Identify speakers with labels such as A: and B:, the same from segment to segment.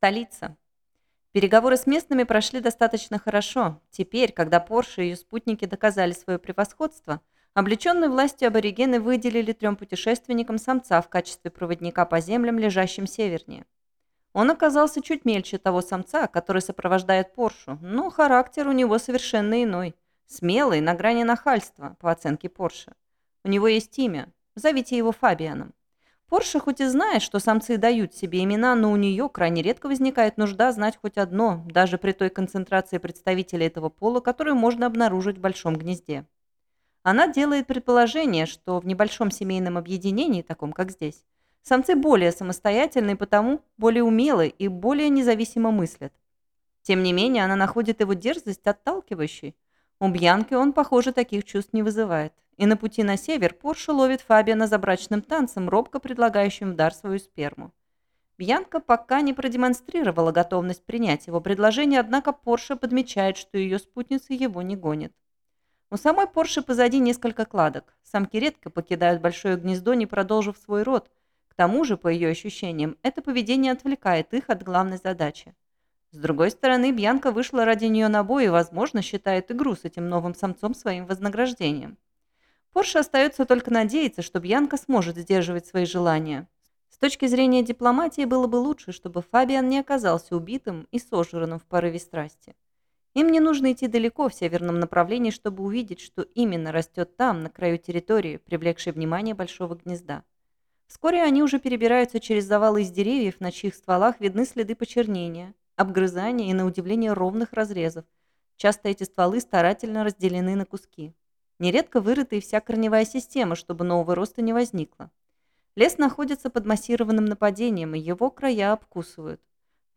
A: Столица. Переговоры с местными прошли достаточно хорошо. Теперь, когда Порше и ее спутники доказали свое превосходство, облеченные властью аборигены выделили трем путешественникам самца в качестве проводника по землям, лежащим севернее. Он оказался чуть мельче того самца, который сопровождает Поршу, но характер у него совершенно иной. Смелый, на грани нахальства, по оценке Порше. У него есть имя. Зовите его Фабианом. Порше хоть и знает, что самцы дают себе имена, но у нее крайне редко возникает нужда знать хоть одно, даже при той концентрации представителей этого пола, которую можно обнаружить в большом гнезде. Она делает предположение, что в небольшом семейном объединении, таком как здесь, самцы более самостоятельны и потому более умелы и более независимо мыслят. Тем не менее, она находит его дерзость отталкивающей. У Бьянки он, похоже, таких чувств не вызывает и на пути на север Порше ловит Фабиана за брачным танцем, робко предлагающим в дар свою сперму. Бьянка пока не продемонстрировала готовность принять его предложение, однако Порше подмечает, что ее спутница его не гонит. У самой Порше позади несколько кладок. Самки редко покидают большое гнездо, не продолжив свой род. К тому же, по ее ощущениям, это поведение отвлекает их от главной задачи. С другой стороны, Бьянка вышла ради нее на бой и, возможно, считает игру с этим новым самцом своим вознаграждением. Порше остается только надеяться, что Бьянка сможет сдерживать свои желания. С точки зрения дипломатии было бы лучше, чтобы Фабиан не оказался убитым и сожранным в порыве страсти. Им не нужно идти далеко в северном направлении, чтобы увидеть, что именно растет там, на краю территории, привлекшей внимание большого гнезда. Вскоре они уже перебираются через завалы из деревьев, на чьих стволах видны следы почернения, обгрызания и, на удивление, ровных разрезов. Часто эти стволы старательно разделены на куски. Нередко вырыта и вся корневая система, чтобы нового роста не возникло. Лес находится под массированным нападением, и его края обкусывают.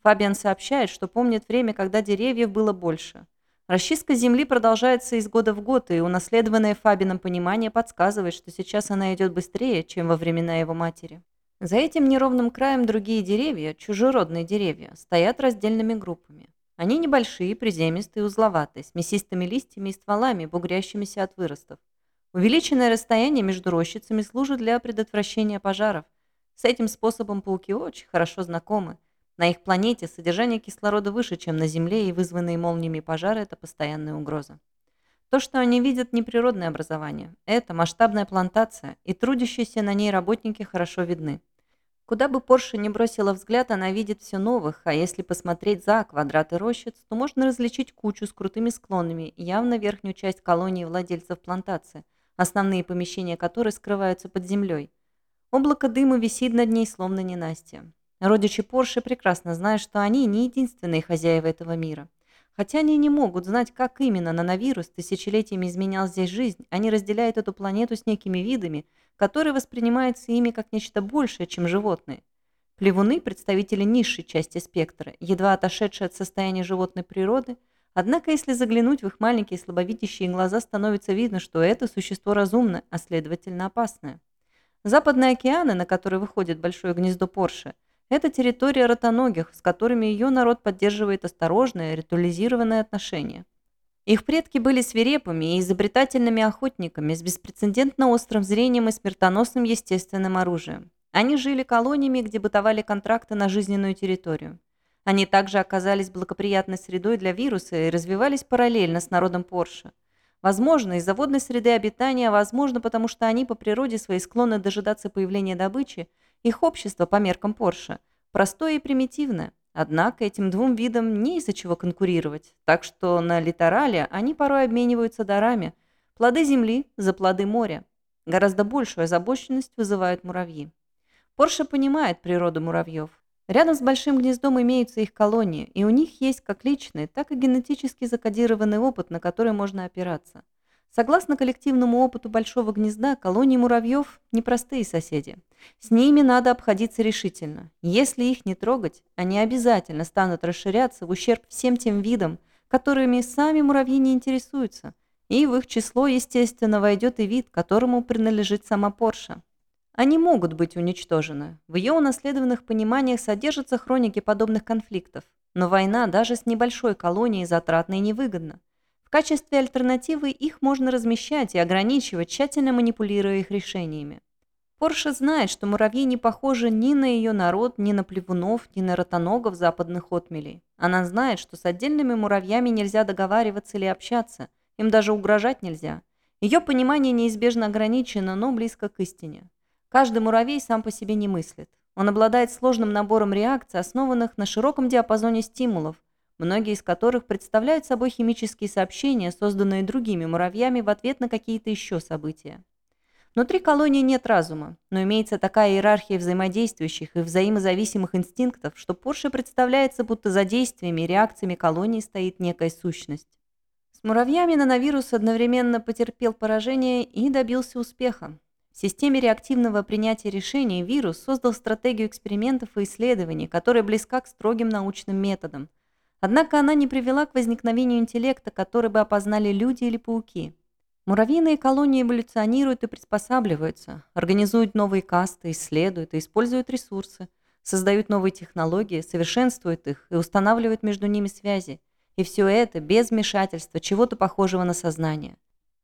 A: Фабиан сообщает, что помнит время, когда деревьев было больше. Расчистка земли продолжается из года в год, и унаследованное Фабином понимание подсказывает, что сейчас она идет быстрее, чем во времена его матери. За этим неровным краем другие деревья, чужеродные деревья, стоят раздельными группами. Они небольшие, приземистые, узловатые, с мясистыми листьями и стволами, бугрящимися от выростов. Увеличенное расстояние между рощицами служит для предотвращения пожаров. С этим способом пауки очень хорошо знакомы. На их планете содержание кислорода выше, чем на Земле, и вызванные молниями пожары – это постоянная угроза. То, что они видят, не природное образование. Это масштабная плантация, и трудящиеся на ней работники хорошо видны. Куда бы Порше не бросила взгляд, она видит все новых, а если посмотреть за квадраты рощиц, то можно различить кучу с крутыми склонами, явно верхнюю часть колонии владельцев плантации, основные помещения которой скрываются под землей. Облако дыма висит над ней, словно ненастье. Родичи Порше прекрасно знают, что они не единственные хозяева этого мира. Хотя они не могут знать, как именно нановирус тысячелетиями изменял здесь жизнь, они разделяют эту планету с некими видами – которые воспринимаются ими как нечто большее, чем животные. Плевуны – представители низшей части спектра, едва отошедшие от состояния животной природы, однако если заглянуть в их маленькие слабовидящие глаза, становится видно, что это существо разумное, а следовательно опасное. Западные океаны, на которые выходит большое гнездо Порше, это территория ротоногих, с которыми ее народ поддерживает осторожное, ритуализированное отношение. Их предки были свирепыми и изобретательными охотниками с беспрецедентно острым зрением и смертоносным естественным оружием. Они жили колониями, где бытовали контракты на жизненную территорию. Они также оказались благоприятной средой для вируса и развивались параллельно с народом Порше. Возможно, из-за водной среды обитания, возможно, потому что они по природе своей склонны дожидаться появления добычи, их общество по меркам Порше простое и примитивное. Однако этим двум видам не из-за чего конкурировать, так что на литорале они порой обмениваются дарами. Плоды земли за плоды моря. Гораздо большую озабоченность вызывают муравьи. Порше понимает природу муравьев. Рядом с большим гнездом имеются их колонии, и у них есть как личный, так и генетически закодированный опыт, на который можно опираться. Согласно коллективному опыту Большого гнезда, колонии муравьев – непростые соседи. С ними надо обходиться решительно. Если их не трогать, они обязательно станут расширяться в ущерб всем тем видам, которыми сами муравьи не интересуются. И в их число, естественно, войдет и вид, которому принадлежит сама Порша. Они могут быть уничтожены. В ее унаследованных пониманиях содержатся хроники подобных конфликтов. Но война даже с небольшой колонией затратна и невыгодна качестве альтернативы их можно размещать и ограничивать, тщательно манипулируя их решениями. Порше знает, что муравьи не похожи ни на ее народ, ни на плевунов, ни на ротоногов западных отмелей. Она знает, что с отдельными муравьями нельзя договариваться или общаться, им даже угрожать нельзя. Ее понимание неизбежно ограничено, но близко к истине. Каждый муравей сам по себе не мыслит. Он обладает сложным набором реакций, основанных на широком диапазоне стимулов, многие из которых представляют собой химические сообщения, созданные другими муравьями в ответ на какие-то еще события. Внутри колонии нет разума, но имеется такая иерархия взаимодействующих и взаимозависимых инстинктов, что Порше представляется, будто за действиями и реакциями колонии стоит некая сущность. С муравьями нановирус одновременно потерпел поражение и добился успеха. В системе реактивного принятия решений вирус создал стратегию экспериментов и исследований, которая близка к строгим научным методам. Однако она не привела к возникновению интеллекта, который бы опознали люди или пауки. Муравьиные колонии эволюционируют и приспосабливаются, организуют новые касты, исследуют и используют ресурсы, создают новые технологии, совершенствуют их и устанавливают между ними связи. И все это без вмешательства чего-то похожего на сознание.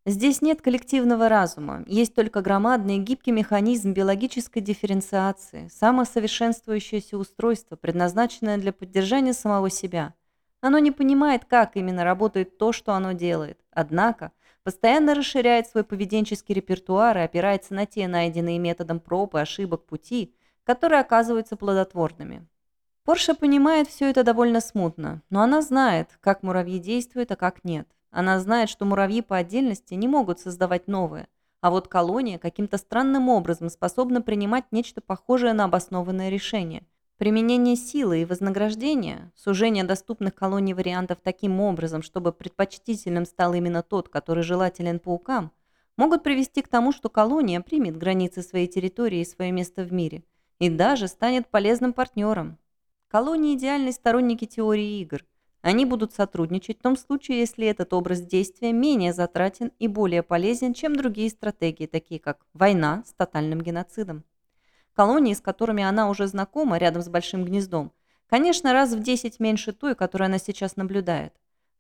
A: Здесь нет коллективного разума, есть только громадный и гибкий механизм биологической дифференциации, самосовершенствующееся устройство, предназначенное для поддержания самого себя. Оно не понимает, как именно работает то, что оно делает. Однако – постоянно расширяет свой поведенческий репертуар и опирается на те найденные методом проб и ошибок пути, которые оказываются плодотворными. Порша понимает все это довольно смутно, но она знает, как муравьи действуют, а как нет. Она знает, что муравьи по отдельности не могут создавать новое, а вот колония каким-то странным образом способна принимать нечто похожее на обоснованное решение – Применение силы и вознаграждения, сужение доступных колоний вариантов таким образом, чтобы предпочтительным стал именно тот, который желателен паукам, могут привести к тому, что колония примет границы своей территории и свое место в мире, и даже станет полезным партнером. Колонии – идеальные сторонники теории игр. Они будут сотрудничать в том случае, если этот образ действия менее затратен и более полезен, чем другие стратегии, такие как война с тотальным геноцидом. Колонии, с которыми она уже знакома, рядом с большим гнездом, конечно, раз в 10 меньше той, которую она сейчас наблюдает.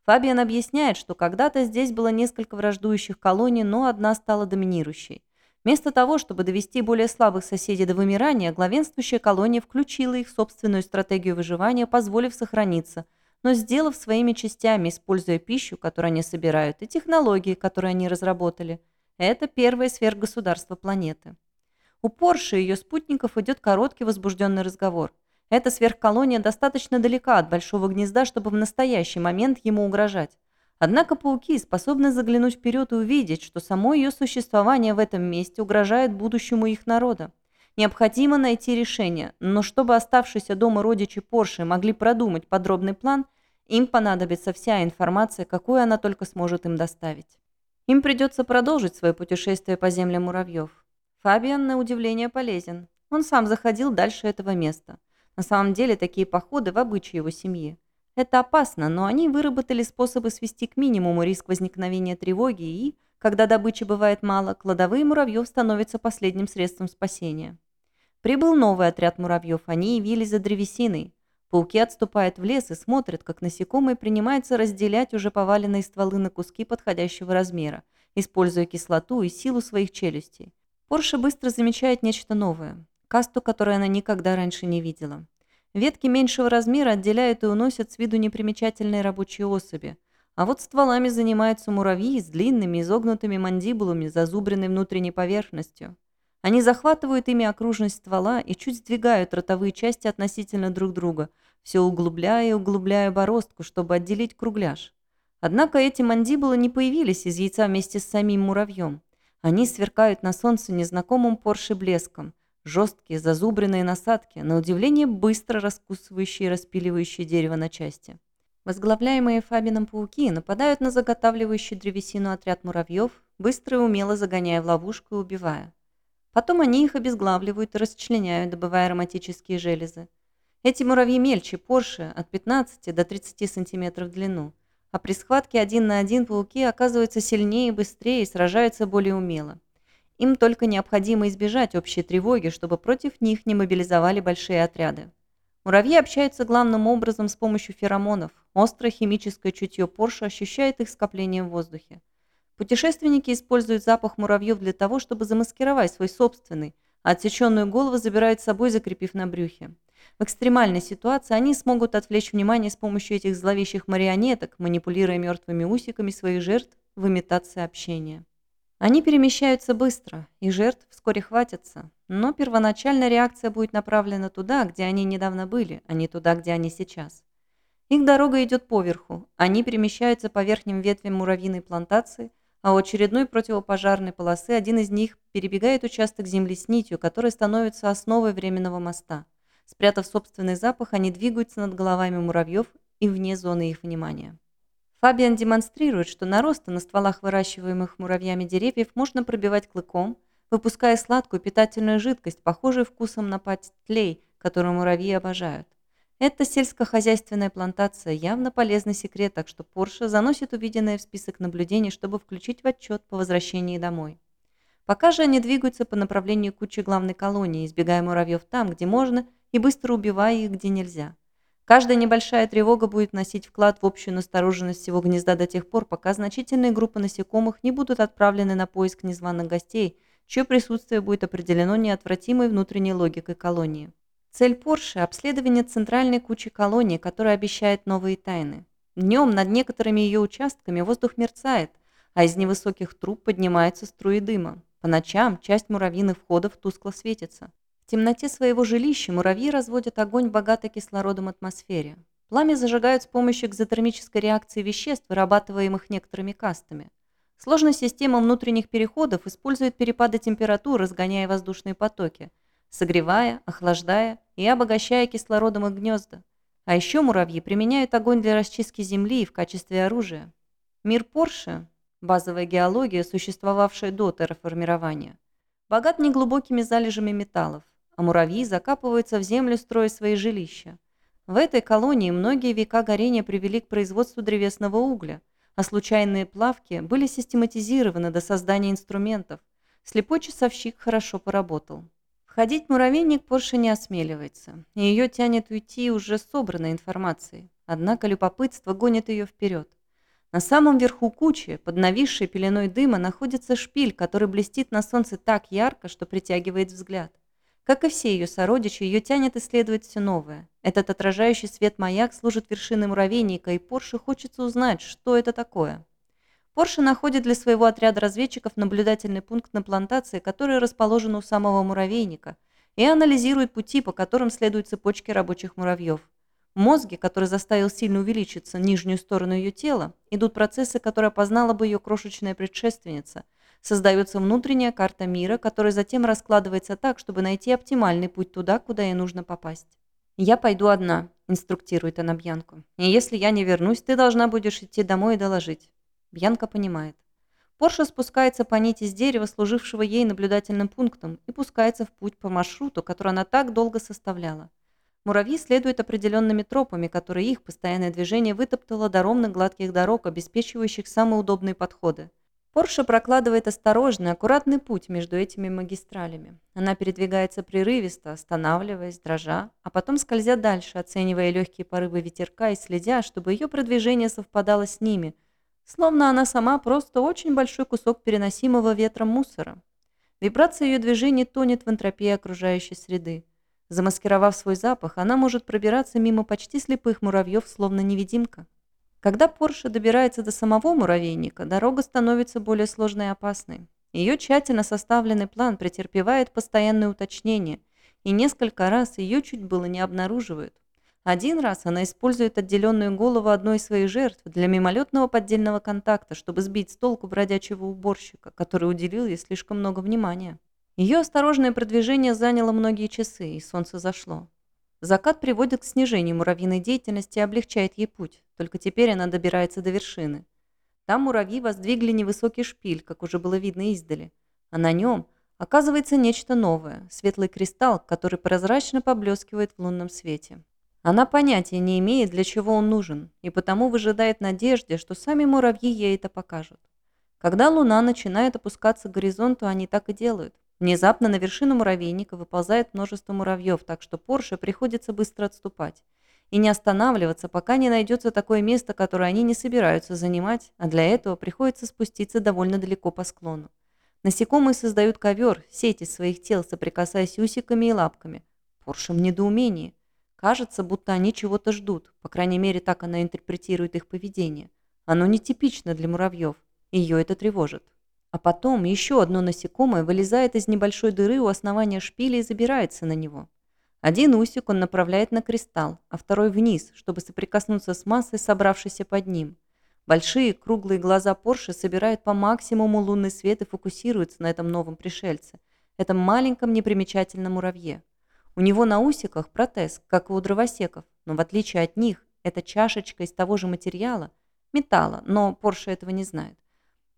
A: Фабиан объясняет, что когда-то здесь было несколько враждующих колоний, но одна стала доминирующей. Вместо того, чтобы довести более слабых соседей до вымирания, главенствующая колония включила их собственную стратегию выживания, позволив сохраниться, но сделав своими частями, используя пищу, которую они собирают, и технологии, которые они разработали. Это первое сверхгосударство планеты. У Порши и ее спутников идет короткий возбужденный разговор. Эта сверхколония достаточно далека от большого гнезда, чтобы в настоящий момент ему угрожать. Однако пауки способны заглянуть вперед и увидеть, что само ее существование в этом месте угрожает будущему их народа. Необходимо найти решение, но чтобы оставшиеся дома родичи Порши могли продумать подробный план, им понадобится вся информация, какую она только сможет им доставить. Им придется продолжить свое путешествие по землям муравьев. Фабиан, на удивление, полезен. Он сам заходил дальше этого места. На самом деле, такие походы в обычае его семьи. Это опасно, но они выработали способы свести к минимуму риск возникновения тревоги и, когда добычи бывает мало, кладовые муравьев становятся последним средством спасения. Прибыл новый отряд муравьев, они явились за древесиной. Пауки отступают в лес и смотрят, как насекомые принимаются разделять уже поваленные стволы на куски подходящего размера, используя кислоту и силу своих челюстей. Порше быстро замечает нечто новое. Касту, которую она никогда раньше не видела. Ветки меньшего размера отделяют и уносят с виду непримечательные рабочие особи. А вот стволами занимаются муравьи с длинными изогнутыми мандибулами, зазубренной внутренней поверхностью. Они захватывают ими окружность ствола и чуть сдвигают ротовые части относительно друг друга, все углубляя и углубляя бороздку, чтобы отделить кругляш. Однако эти мандибулы не появились из яйца вместе с самим муравьем. Они сверкают на солнце незнакомым Порше блеском. Жесткие, зазубренные насадки, на удивление быстро раскусывающие и распиливающие дерево на части. Возглавляемые Фабином пауки нападают на заготавливающий древесину отряд муравьев, быстро и умело загоняя в ловушку и убивая. Потом они их обезглавливают и расчленяют, добывая ароматические железы. Эти муравьи мельче Порше от 15 до 30 см в длину а при схватке один на один пауки оказываются сильнее и быстрее и сражаются более умело. Им только необходимо избежать общей тревоги, чтобы против них не мобилизовали большие отряды. Муравьи общаются главным образом с помощью феромонов. Острое химическое чутье Порша ощущает их скопление в воздухе. Путешественники используют запах муравьев для того, чтобы замаскировать свой собственный, а отсеченную голову забирают с собой, закрепив на брюхе. В экстремальной ситуации они смогут отвлечь внимание с помощью этих зловещих марионеток, манипулируя мертвыми усиками своих жертв в имитации общения. Они перемещаются быстро, и жертв вскоре хватится, но первоначальная реакция будет направлена туда, где они недавно были, а не туда, где они сейчас. Их дорога идет поверху, они перемещаются по верхним ветвям муравьиной плантации, а у очередной противопожарной полосы один из них перебегает участок земли с нитью, которая становится основой временного моста. Спрятав собственный запах, они двигаются над головами муравьев и вне зоны их внимания. Фабиан демонстрирует, что наросты на стволах выращиваемых муравьями деревьев можно пробивать клыком, выпуская сладкую питательную жидкость, похожую вкусом на тлей, которую муравьи обожают. Эта сельскохозяйственная плантация явно полезный секрет, так что Порше заносит увиденное в список наблюдений, чтобы включить в отчет по возвращении домой. Пока же они двигаются по направлению кучи главной колонии, избегая муравьев там, где можно, и быстро убивая их, где нельзя. Каждая небольшая тревога будет носить вклад в общую настороженность всего гнезда до тех пор, пока значительные группы насекомых не будут отправлены на поиск незваных гостей, чье присутствие будет определено неотвратимой внутренней логикой колонии. Цель Порше – обследование центральной кучи колонии, которая обещает новые тайны. Днем над некоторыми ее участками воздух мерцает, а из невысоких труб поднимаются струи дыма. По ночам часть муравьиных входов тускло светится. В темноте своего жилища муравьи разводят огонь в богатой кислородом атмосфере. Пламя зажигают с помощью экзотермической реакции веществ, вырабатываемых некоторыми кастами. Сложная система внутренних переходов использует перепады температур, разгоняя воздушные потоки, согревая, охлаждая и обогащая кислородом их гнезда. А еще муравьи применяют огонь для расчистки земли в качестве оружия. Мир Порше, базовая геология, существовавшая до терраформирования, богат неглубокими залежами металлов, а муравьи закапываются в землю, строя свои жилища. В этой колонии многие века горения привели к производству древесного угля, а случайные плавки были систематизированы до создания инструментов. Слепой часовщик хорошо поработал. Входить муравейник Порше не осмеливается, и ее тянет уйти уже собранной информацией. Однако любопытство гонит ее вперед. На самом верху кучи, под нависшей пеленой дыма, находится шпиль, который блестит на солнце так ярко, что притягивает взгляд. Как и все ее сородичи, ее тянет исследовать все новое. Этот отражающий свет маяк служит вершиной муравейника, и Порше хочется узнать, что это такое. Порше находит для своего отряда разведчиков наблюдательный пункт на плантации, который расположен у самого муравейника, и анализирует пути, по которым следуют цепочки рабочих муравьев. В мозге, который заставил сильно увеличиться нижнюю сторону ее тела, идут процессы, которые опознала бы ее крошечная предшественница – Создается внутренняя карта мира, которая затем раскладывается так, чтобы найти оптимальный путь туда, куда ей нужно попасть. «Я пойду одна», – инструктирует она Бьянку. «И если я не вернусь, ты должна будешь идти домой и доложить». Бьянка понимает. Порша спускается по нити с дерева, служившего ей наблюдательным пунктом, и пускается в путь по маршруту, который она так долго составляла. Муравьи следуют определенными тропами, которые их постоянное движение вытоптало до ровных гладких дорог, обеспечивающих самые удобные подходы. Порше прокладывает осторожный, аккуратный путь между этими магистралями. Она передвигается прерывисто, останавливаясь, дрожа, а потом скользя дальше, оценивая легкие порывы ветерка и следя, чтобы ее продвижение совпадало с ними, словно она сама просто очень большой кусок переносимого ветром мусора. Вибрация ее движений тонет в энтропии окружающей среды. Замаскировав свой запах, она может пробираться мимо почти слепых муравьев, словно невидимка. Когда Порше добирается до самого муравейника, дорога становится более сложной и опасной. Ее тщательно составленный план претерпевает постоянные уточнения, и несколько раз ее чуть было не обнаруживают. Один раз она использует отделенную голову одной из своих жертв для мимолетного поддельного контакта, чтобы сбить с толку бродячего уборщика, который уделил ей слишком много внимания. Ее осторожное продвижение заняло многие часы, и солнце зашло. Закат приводит к снижению муравьиной деятельности и облегчает ей путь, только теперь она добирается до вершины. Там муравьи воздвигли невысокий шпиль, как уже было видно издали, а на нем оказывается нечто новое – светлый кристалл, который прозрачно поблескивает в лунном свете. Она понятия не имеет, для чего он нужен, и потому выжидает надежде, что сами муравьи ей это покажут. Когда луна начинает опускаться к горизонту, они так и делают. Внезапно на вершину муравейника выползает множество муравьев, так что Порше приходится быстро отступать. И не останавливаться, пока не найдется такое место, которое они не собираются занимать, а для этого приходится спуститься довольно далеко по склону. Насекомые создают ковер, сеть из своих тел, соприкасаясь усиками и лапками. Порше в недоумении. Кажется, будто они чего-то ждут. По крайней мере, так она интерпретирует их поведение. Оно нетипично для муравьев. Ее это тревожит. А потом еще одно насекомое вылезает из небольшой дыры у основания шпиля и забирается на него. Один усик он направляет на кристалл, а второй вниз, чтобы соприкоснуться с массой, собравшейся под ним. Большие круглые глаза Порше собирают по максимуму лунный свет и фокусируются на этом новом пришельце, этом маленьком непримечательном муравье. У него на усиках протез, как и у дровосеков, но в отличие от них, эта чашечка из того же материала, металла, но Порше этого не знает.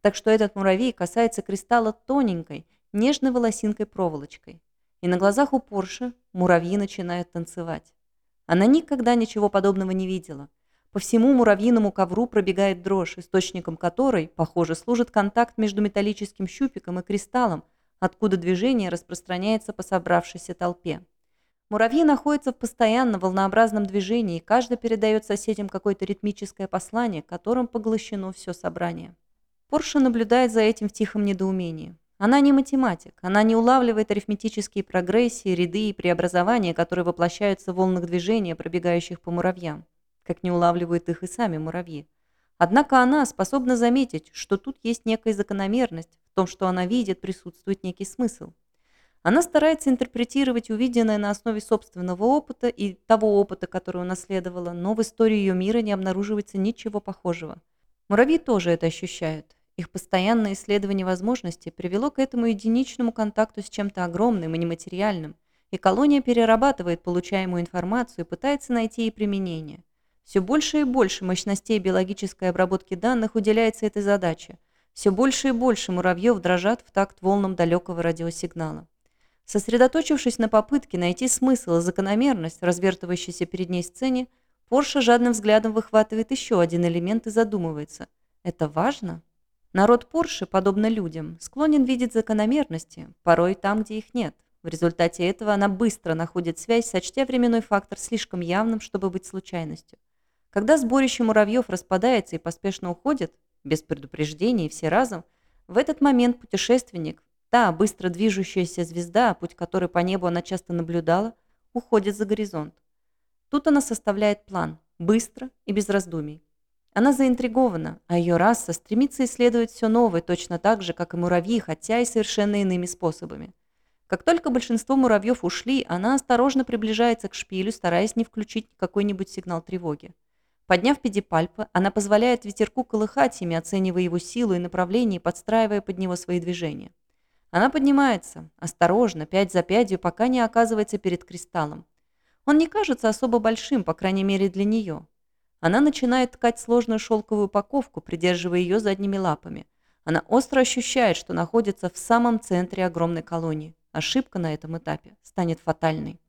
A: Так что этот муравей касается кристалла тоненькой, нежной волосинкой-проволочкой. И на глазах у Порше муравьи начинают танцевать. Она никогда ничего подобного не видела. По всему муравьиному ковру пробегает дрожь, источником которой, похоже, служит контакт между металлическим щупиком и кристаллом, откуда движение распространяется по собравшейся толпе. Муравьи находятся в постоянно волнообразном движении, и каждый передает соседям какое-то ритмическое послание, которым поглощено все собрание. Порше наблюдает за этим в тихом недоумении. Она не математик, она не улавливает арифметические прогрессии, ряды и преобразования, которые воплощаются в волнах движения, пробегающих по муравьям, как не улавливают их и сами муравьи. Однако она способна заметить, что тут есть некая закономерность, в том, что она видит, присутствует некий смысл. Она старается интерпретировать увиденное на основе собственного опыта и того опыта, который унаследовала, но в истории ее мира не обнаруживается ничего похожего. Муравьи тоже это ощущают. Их постоянное исследование возможностей привело к этому единичному контакту с чем-то огромным и нематериальным, и колония перерабатывает получаемую информацию и пытается найти ей применение. Все больше и больше мощностей биологической обработки данных уделяется этой задаче. Все больше и больше муравьев дрожат в такт волнам далекого радиосигнала. Сосредоточившись на попытке найти смысл и закономерность развертывающейся перед ней сцене, Порша жадным взглядом выхватывает еще один элемент и задумывается. Это важно? Народ Порше, подобно людям, склонен видеть закономерности, порой там, где их нет. В результате этого она быстро находит связь, сочтя временной фактор слишком явным, чтобы быть случайностью. Когда сборище муравьев распадается и поспешно уходит, без предупреждения и все разом, в этот момент путешественник, та быстро движущаяся звезда, путь которой по небу она часто наблюдала, уходит за горизонт. Тут она составляет план, быстро и без раздумий. Она заинтригована, а ее раса стремится исследовать все новое, точно так же, как и муравьи, хотя и совершенно иными способами. Как только большинство муравьев ушли, она осторожно приближается к шпилю, стараясь не включить какой-нибудь сигнал тревоги. Подняв педипальпы, она позволяет ветерку колыхать ими, оценивая его силу и направление подстраивая под него свои движения. Она поднимается, осторожно, пять за пятью, пока не оказывается перед кристаллом. Он не кажется особо большим, по крайней мере для нее. Она начинает ткать сложную шелковую упаковку, придерживая ее задними лапами. Она остро ощущает, что находится в самом центре огромной колонии. Ошибка на этом этапе станет фатальной.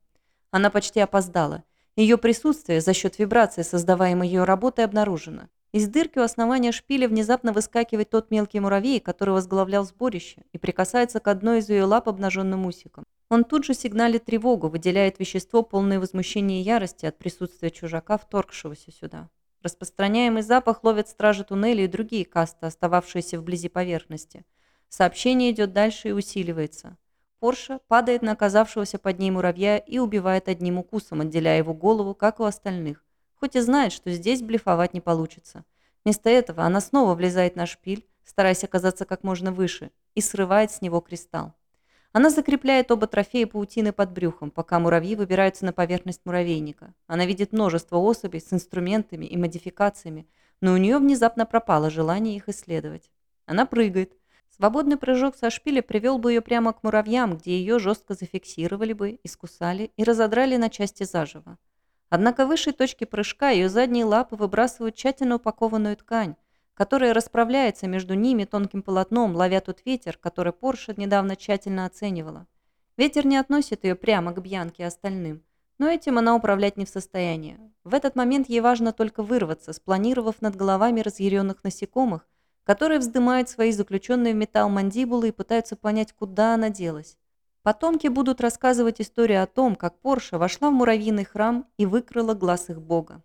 A: Она почти опоздала. Ее присутствие за счет вибрации, создаваемой ее работой, обнаружено. Из дырки у основания шпиля внезапно выскакивает тот мелкий муравей, который возглавлял сборище, и прикасается к одной из ее лап обнаженным усиком. Он тут же сигналит тревогу, выделяет вещество, полное возмущения и ярости от присутствия чужака, вторгшегося сюда. Распространяемый запах ловят стражи туннеля и другие касты, остававшиеся вблизи поверхности. Сообщение идет дальше и усиливается. Порша падает на оказавшегося под ней муравья и убивает одним укусом, отделяя его голову, как у остальных. Хоть и знает, что здесь блефовать не получится. Вместо этого она снова влезает на шпиль, стараясь оказаться как можно выше, и срывает с него кристалл. Она закрепляет оба трофея паутины под брюхом, пока муравьи выбираются на поверхность муравейника. Она видит множество особей с инструментами и модификациями, но у нее внезапно пропало желание их исследовать. Она прыгает. Свободный прыжок со шпиля привел бы ее прямо к муравьям, где ее жестко зафиксировали бы, искусали и разодрали на части заживо. Однако высшей точки прыжка ее задние лапы выбрасывают тщательно упакованную ткань, которая расправляется между ними тонким полотном, ловя тот ветер, который Порша недавно тщательно оценивала. Ветер не относит ее прямо к Бьянке и остальным, но этим она управлять не в состоянии. В этот момент ей важно только вырваться, спланировав над головами разъяренных насекомых, которые вздымают свои заключенные в металл мандибулы и пытаются понять, куда она делась. Потомки будут рассказывать историю о том, как Порша вошла в муравьиный храм и выкрала глаз их бога.